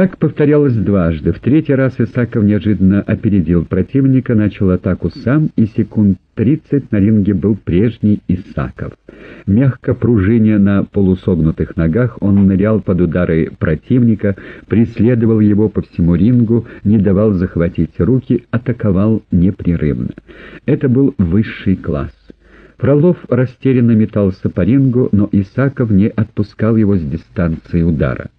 Так повторялось дважды. В третий раз Исаков неожиданно опередил противника, начал атаку сам, и секунд тридцать на ринге был прежний Исаков. Мягко пружиня на полусогнутых ногах, он нырял под удары противника, преследовал его по всему рингу, не давал захватить руки, атаковал непрерывно. Это был высший класс. Фролов растерянно метался по рингу, но Исаков не отпускал его с дистанции удара.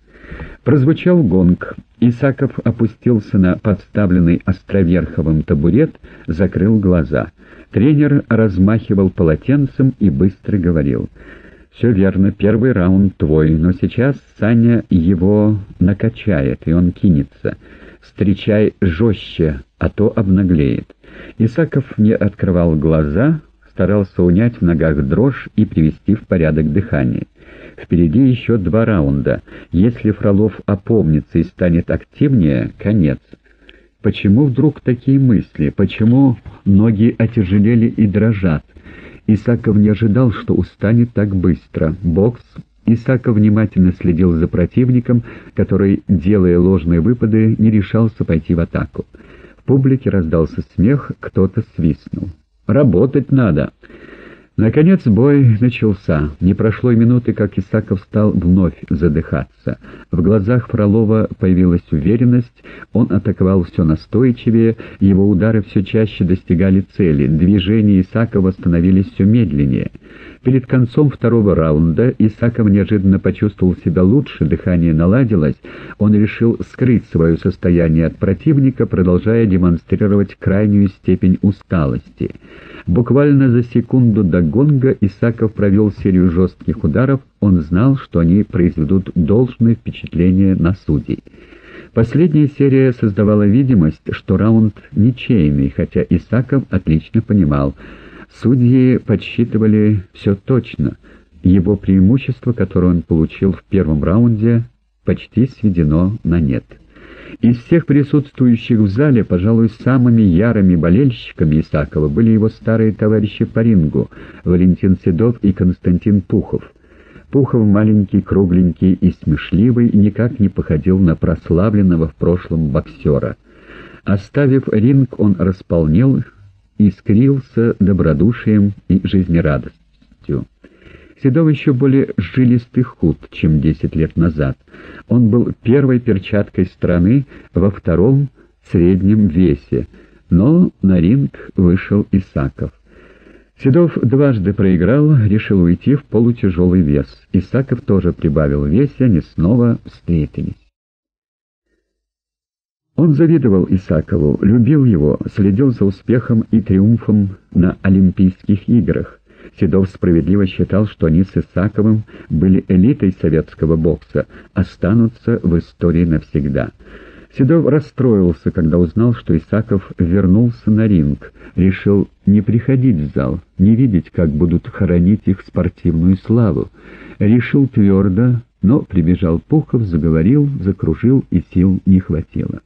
Прозвучал гонг. Исаков опустился на подставленный островерховым табурет, закрыл глаза. Тренер размахивал полотенцем и быстро говорил. «Все верно, первый раунд твой, но сейчас Саня его накачает, и он кинется. Встречай жестче, а то обнаглеет». Исаков не открывал глаза, старался унять в ногах дрожь и привести в порядок дыхание. Впереди еще два раунда. Если Фролов опомнится и станет активнее, конец. Почему вдруг такие мысли? Почему ноги отяжелели и дрожат? Исаков не ожидал, что устанет так быстро. Бокс. Исаков внимательно следил за противником, который, делая ложные выпады, не решался пойти в атаку. В публике раздался смех, кто-то свистнул. «Работать надо!» Наконец бой начался. Не прошло и минуты, как Исаков стал вновь задыхаться. В глазах Фролова появилась уверенность, он атаковал все настойчивее, его удары все чаще достигали цели, движения Исакова становились все медленнее. Перед концом второго раунда Исаков неожиданно почувствовал себя лучше, дыхание наладилось, он решил скрыть свое состояние от противника, продолжая демонстрировать крайнюю степень усталости. Буквально за секунду до гонга Исаков провел серию жестких ударов, он знал, что они произведут должное впечатление на судей. Последняя серия создавала видимость, что раунд ничейный, хотя Исаков отлично понимал. Судьи подсчитывали все точно. Его преимущество, которое он получил в первом раунде, почти сведено на нет. Из всех присутствующих в зале, пожалуй, самыми ярыми болельщиками Исакова были его старые товарищи по рингу Валентин Седов и Константин Пухов. Пухов маленький, кругленький и смешливый, никак не походил на прославленного в прошлом боксера. Оставив ринг, он располнел, искрился добродушием и жизнерадостью. Седов еще более жилистый худ, чем десять лет назад. Он был первой перчаткой страны во втором среднем весе, но на ринг вышел Исаков. Седов дважды проиграл, решил уйти в полутяжелый вес. Исаков тоже прибавил в весе, они снова встретились. Он завидовал Исакову, любил его, следил за успехом и триумфом на Олимпийских играх. Седов справедливо считал, что они с Исаковым были элитой советского бокса, останутся в истории навсегда. Седов расстроился, когда узнал, что Исаков вернулся на ринг, решил не приходить в зал, не видеть, как будут хоронить их спортивную славу. Решил твердо, но прибежал Пухов, заговорил, закружил, и сил не хватило.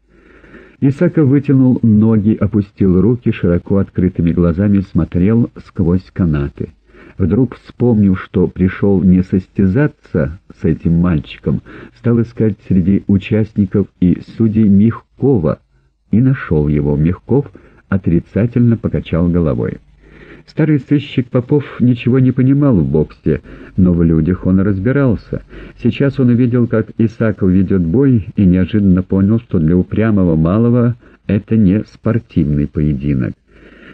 Исаков вытянул ноги, опустил руки, широко открытыми глазами смотрел сквозь канаты. Вдруг, вспомнив, что пришел не состязаться с этим мальчиком, стал искать среди участников и судей Мягкова, и нашел его. Мягков отрицательно покачал головой. Старый сыщик Попов ничего не понимал в боксе, но в людях он разбирался. Сейчас он увидел, как Исаков ведет бой, и неожиданно понял, что для упрямого малого это не спортивный поединок.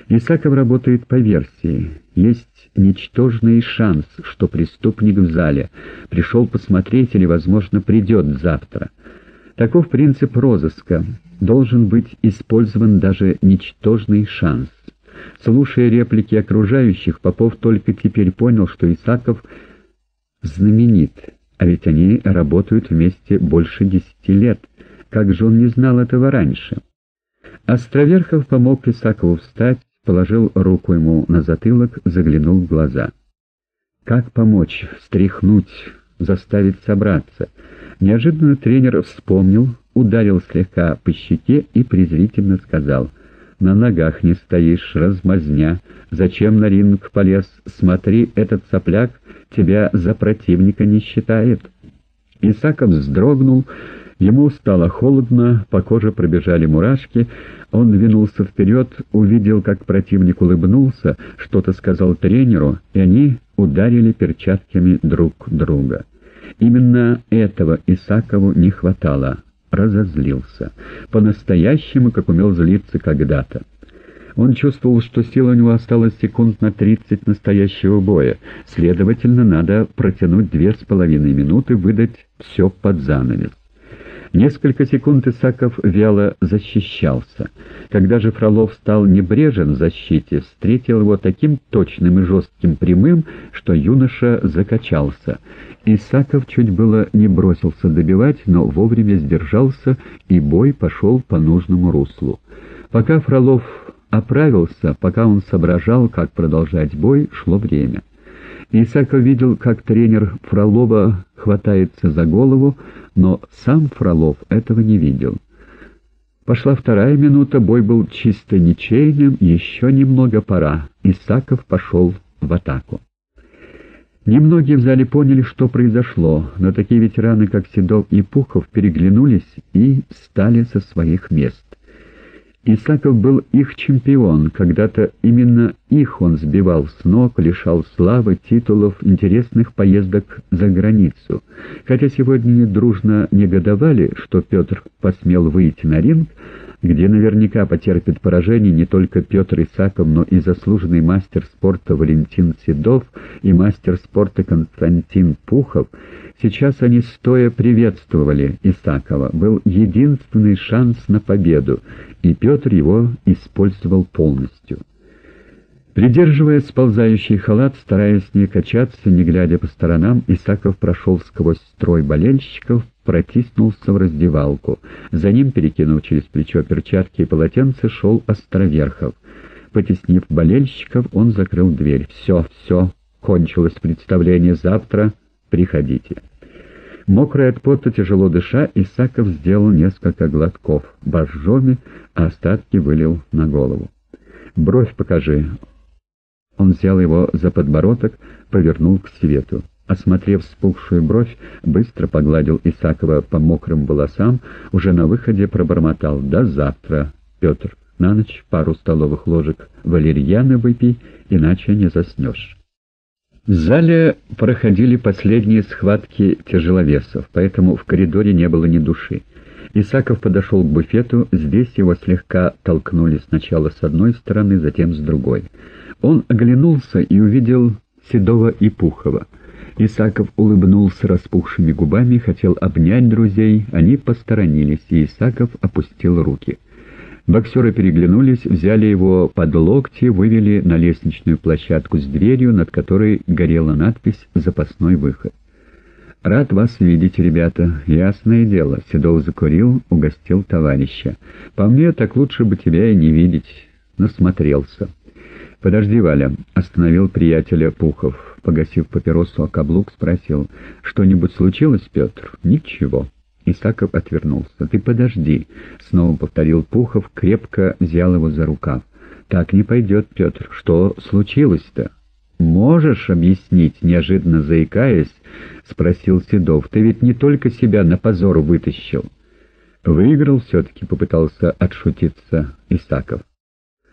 Исаков работает по версии. Есть ничтожный шанс, что преступник в зале. Пришел посмотреть или, возможно, придет завтра. Таков принцип розыска. Должен быть использован даже ничтожный шанс. Слушая реплики окружающих, Попов только теперь понял, что Исаков знаменит, а ведь они работают вместе больше десяти лет. Как же он не знал этого раньше? Островерхов помог Исакову встать, положил руку ему на затылок, заглянул в глаза. Как помочь, встряхнуть, заставить собраться? Неожиданно тренер вспомнил, ударил слегка по щеке и презрительно сказал — на ногах не стоишь, размазня. Зачем на ринг полез? Смотри, этот сопляк тебя за противника не считает». Исаков вздрогнул Ему стало холодно, по коже пробежали мурашки, он двинулся вперед, увидел, как противник улыбнулся, что-то сказал тренеру, и они ударили перчатками друг друга. Именно этого Исакову не хватало. Разозлился. По-настоящему, как умел злиться когда-то. Он чувствовал, что сил у него осталось секунд на тридцать настоящего боя. Следовательно, надо протянуть две с половиной минуты, выдать все под занавес. Несколько секунд Исаков вяло защищался. Когда же Фролов стал небрежен в защите, встретил его таким точным и жестким прямым, что юноша закачался. Исаков чуть было не бросился добивать, но вовремя сдержался, и бой пошел по нужному руслу. Пока Фролов оправился, пока он соображал, как продолжать бой, шло время. Исаков видел, как тренер Фролова хватается за голову, но сам Фролов этого не видел. Пошла вторая минута, бой был чисто ничейным, еще немного пора. Исаков пошел в атаку. Немногие в зале поняли, что произошло, но такие ветераны, как Седов и Пухов, переглянулись и встали со своих мест. Исаков был их чемпион, когда-то именно их он сбивал с ног, лишал славы, титулов, интересных поездок за границу. Хотя сегодня дружно негодовали, что Петр посмел выйти на ринг, где наверняка потерпит поражение не только Петр Исаков, но и заслуженный мастер спорта Валентин Седов и мастер спорта Константин Пухов, сейчас они стоя приветствовали Исакова. Был единственный шанс на победу, и Петр его использовал полностью. Придерживая сползающий халат, стараясь не качаться, не глядя по сторонам, Исаков прошел сквозь строй болельщиков, протиснулся в раздевалку. За ним, перекинув через плечо перчатки и полотенце, шел Островерхов. Потеснив болельщиков, он закрыл дверь. «Все, все, кончилось представление, завтра приходите». Мокрый от пота, тяжело дыша, Исаков сделал несколько глотков боржоми, а остатки вылил на голову. «Бровь покажи». Он взял его за подбородок, повернул к свету. Осмотрев спухшую бровь, быстро погладил Исакова по мокрым волосам, уже на выходе пробормотал «До завтра, Петр, на ночь пару столовых ложек валерьяны выпей, иначе не заснешь». В зале проходили последние схватки тяжеловесов, поэтому в коридоре не было ни души. Исаков подошел к буфету, здесь его слегка толкнули сначала с одной стороны, затем с другой. Он оглянулся и увидел Седова и Пухова. Исаков улыбнулся распухшими губами, хотел обнять друзей, они посторонились, и Исаков опустил руки. Боксеры переглянулись, взяли его под локти, вывели на лестничную площадку с дверью, над которой горела надпись «Запасной выход». «Рад вас видеть, ребята. Ясное дело». Седов закурил, угостил товарища. «По мне, так лучше бы тебя и не видеть». Насмотрелся. «Подожди, Валя», — остановил приятеля Пухов. Погасив папиросу о каблук, спросил, «Что-нибудь случилось, Петр?» «Ничего». Исаков отвернулся. «Ты подожди», — снова повторил Пухов, крепко взял его за рукав. «Так не пойдет, Петр. Что случилось-то?» «Можешь объяснить?» — неожиданно заикаясь, спросил Седов. «Ты ведь не только себя на позор вытащил». «Выиграл все-таки», — попытался отшутиться Исаков.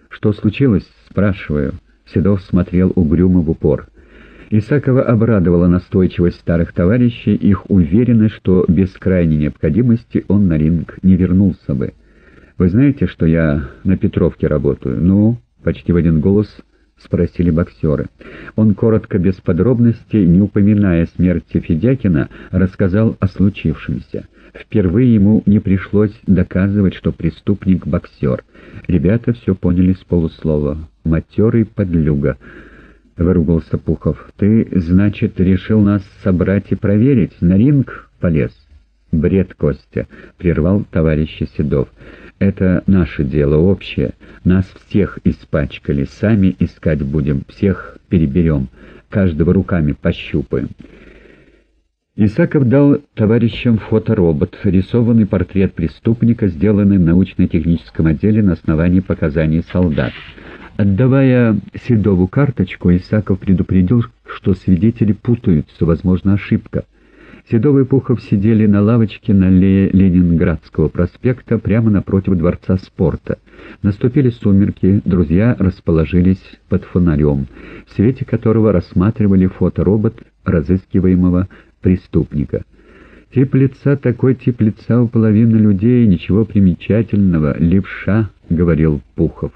«Что случилось?» — спрашиваю. Седов смотрел угрюмо в упор. Исакова обрадовала настойчивость старых товарищей, их уверенность, что без крайней необходимости он на ринг не вернулся бы. «Вы знаете, что я на Петровке работаю?» «Ну?» — почти в один голос спросили боксеры. Он коротко, без подробностей, не упоминая смерти Федякина, рассказал о случившемся. Впервые ему не пришлось доказывать, что преступник — боксер. Ребята все поняли с полуслова. «Матерый подлюга», — выругался Пухов. «Ты, значит, решил нас собрать и проверить? На ринг полез?» «Бред, Костя», — прервал товарищ Седов. «Это наше дело общее. Нас всех испачкали. Сами искать будем, всех переберем, каждого руками пощупаем». Исаков дал товарищам фоторобот, рисованный портрет преступника, сделанный в научно-техническом отделе на основании показаний солдат. Отдавая Седову карточку, Исаков предупредил, что свидетели путаются, возможно, ошибка. Седов и Пухов сидели на лавочке на аллее Ленинградского проспекта прямо напротив Дворца спорта. Наступили сумерки, друзья расположились под фонарем, в свете которого рассматривали фоторобот разыскиваемого преступника. Тип лица такой тип лица у половины людей, ничего примечательного, левша, — говорил Пухов.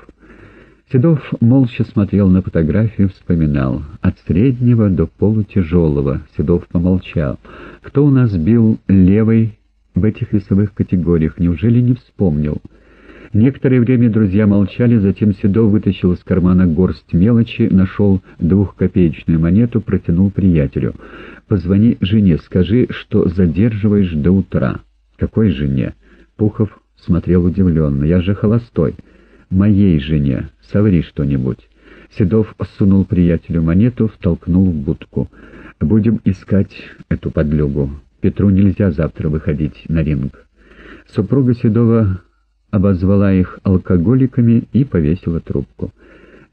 Седов молча смотрел на фотографию, вспоминал. От среднего до полутяжелого. Седов помолчал. Кто у нас бил левой в этих весовых категориях? Неужели не вспомнил? Некоторое время друзья молчали, затем Седов вытащил из кармана горсть мелочи, нашел двухкопеечную монету, протянул приятелю. «Позвони жене, скажи, что задерживаешь до утра». «Какой жене?» Пухов смотрел удивленно. «Я же холостой» моей жене. Соври что-нибудь». Седов сунул приятелю монету, втолкнул в будку. «Будем искать эту подлюгу. Петру нельзя завтра выходить на ринг». Супруга Седова обозвала их алкоголиками и повесила трубку.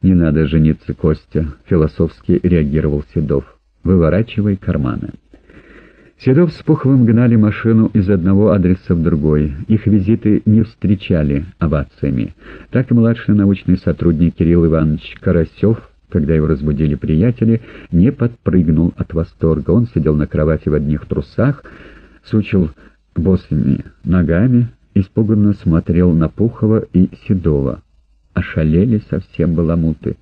«Не надо жениться, Костя», — философски реагировал Седов. «Выворачивай карманы». Седов с Пуховым гнали машину из одного адреса в другой. Их визиты не встречали овациями. Так младший научный сотрудник Кирилл Иванович Карасев, когда его разбудили приятели, не подпрыгнул от восторга. Он сидел на кровати в одних трусах, сучил босыми ногами, испуганно смотрел на Пухова и Седова. Ошалели совсем баламуты.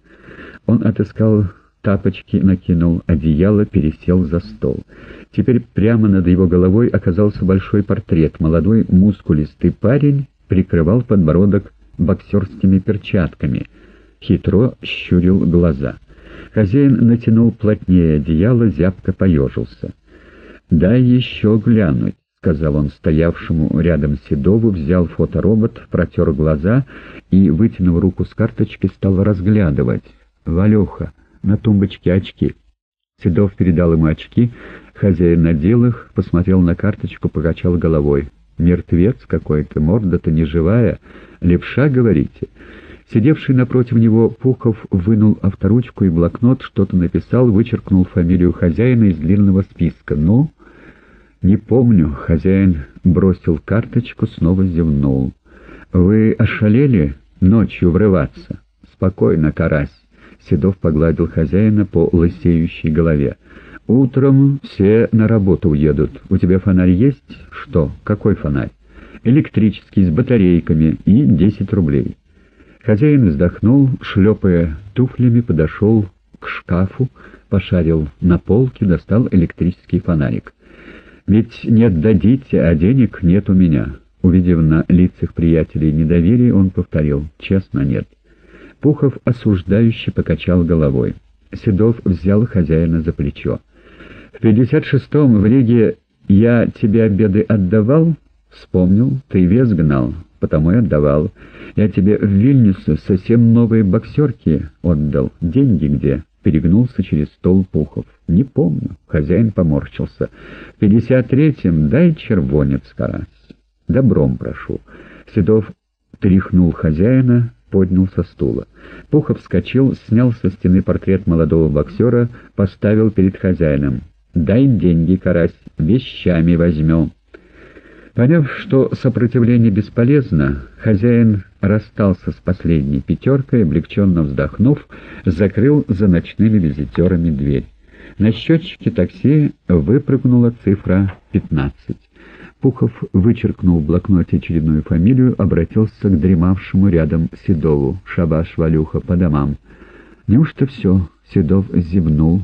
Он отыскал тапочки, накинул одеяло, пересел за стол. Теперь прямо над его головой оказался большой портрет. Молодой мускулистый парень прикрывал подбородок боксерскими перчатками. Хитро щурил глаза. Хозяин натянул плотнее одеяло, зябко поежился. «Дай еще глянуть», — сказал он стоявшему рядом Седову, взял фоторобот, протер глаза и, вытянув руку с карточки, стал разглядывать. «Валюха, на тумбочке очки». Седов передал ему очки, хозяин надел их, посмотрел на карточку, покачал головой. «Мертвец какой-то, морда-то не живая. Левша, говорите?» Сидевший напротив него Пухов вынул авторучку и блокнот, что-то написал, вычеркнул фамилию хозяина из длинного списка. «Ну?» «Не помню». Хозяин бросил карточку, снова зевнул. «Вы ошалели ночью врываться?» «Спокойно, карась». Седов погладил хозяина по лысеющей голове. «Утром все на работу уедут. У тебя фонарь есть?» «Что? Какой фонарь?» «Электрический, с батарейками и десять рублей». Хозяин вздохнул, шлепая туфлями, подошел к шкафу, пошарил на полке, достал электрический фонарик. «Ведь не отдадите, а денег нет у меня». Увидев на лицах приятелей недоверие, он повторил «Честно, нет». Пухов осуждающе покачал головой. Седов взял хозяина за плечо. «В пятьдесят шестом в Риге я тебе обеды отдавал?» «Вспомнил, ты вес гнал, потому и отдавал. Я тебе в Вильнюсе совсем новые боксерки отдал. Деньги где?» Перегнулся через стол Пухов. «Не помню». Хозяин поморщился. «В пятьдесят третьем дай червонец, карась. Добром прошу». Седов тряхнул хозяина, поднял со стула. Пухов вскочил, снял со стены портрет молодого боксера, поставил перед хозяином. «Дай деньги, карась, вещами возьмем». Поняв, что сопротивление бесполезно, хозяин расстался с последней пятеркой, облегченно вздохнув, закрыл за ночными визитерами дверь. На счетчике такси выпрыгнула цифра 15. Пухов вычеркнул в блокноте очередную фамилию, обратился к дремавшему рядом Седову. «Шабаш, Валюха, по домам». «Неужто все?» — Седов зевнул,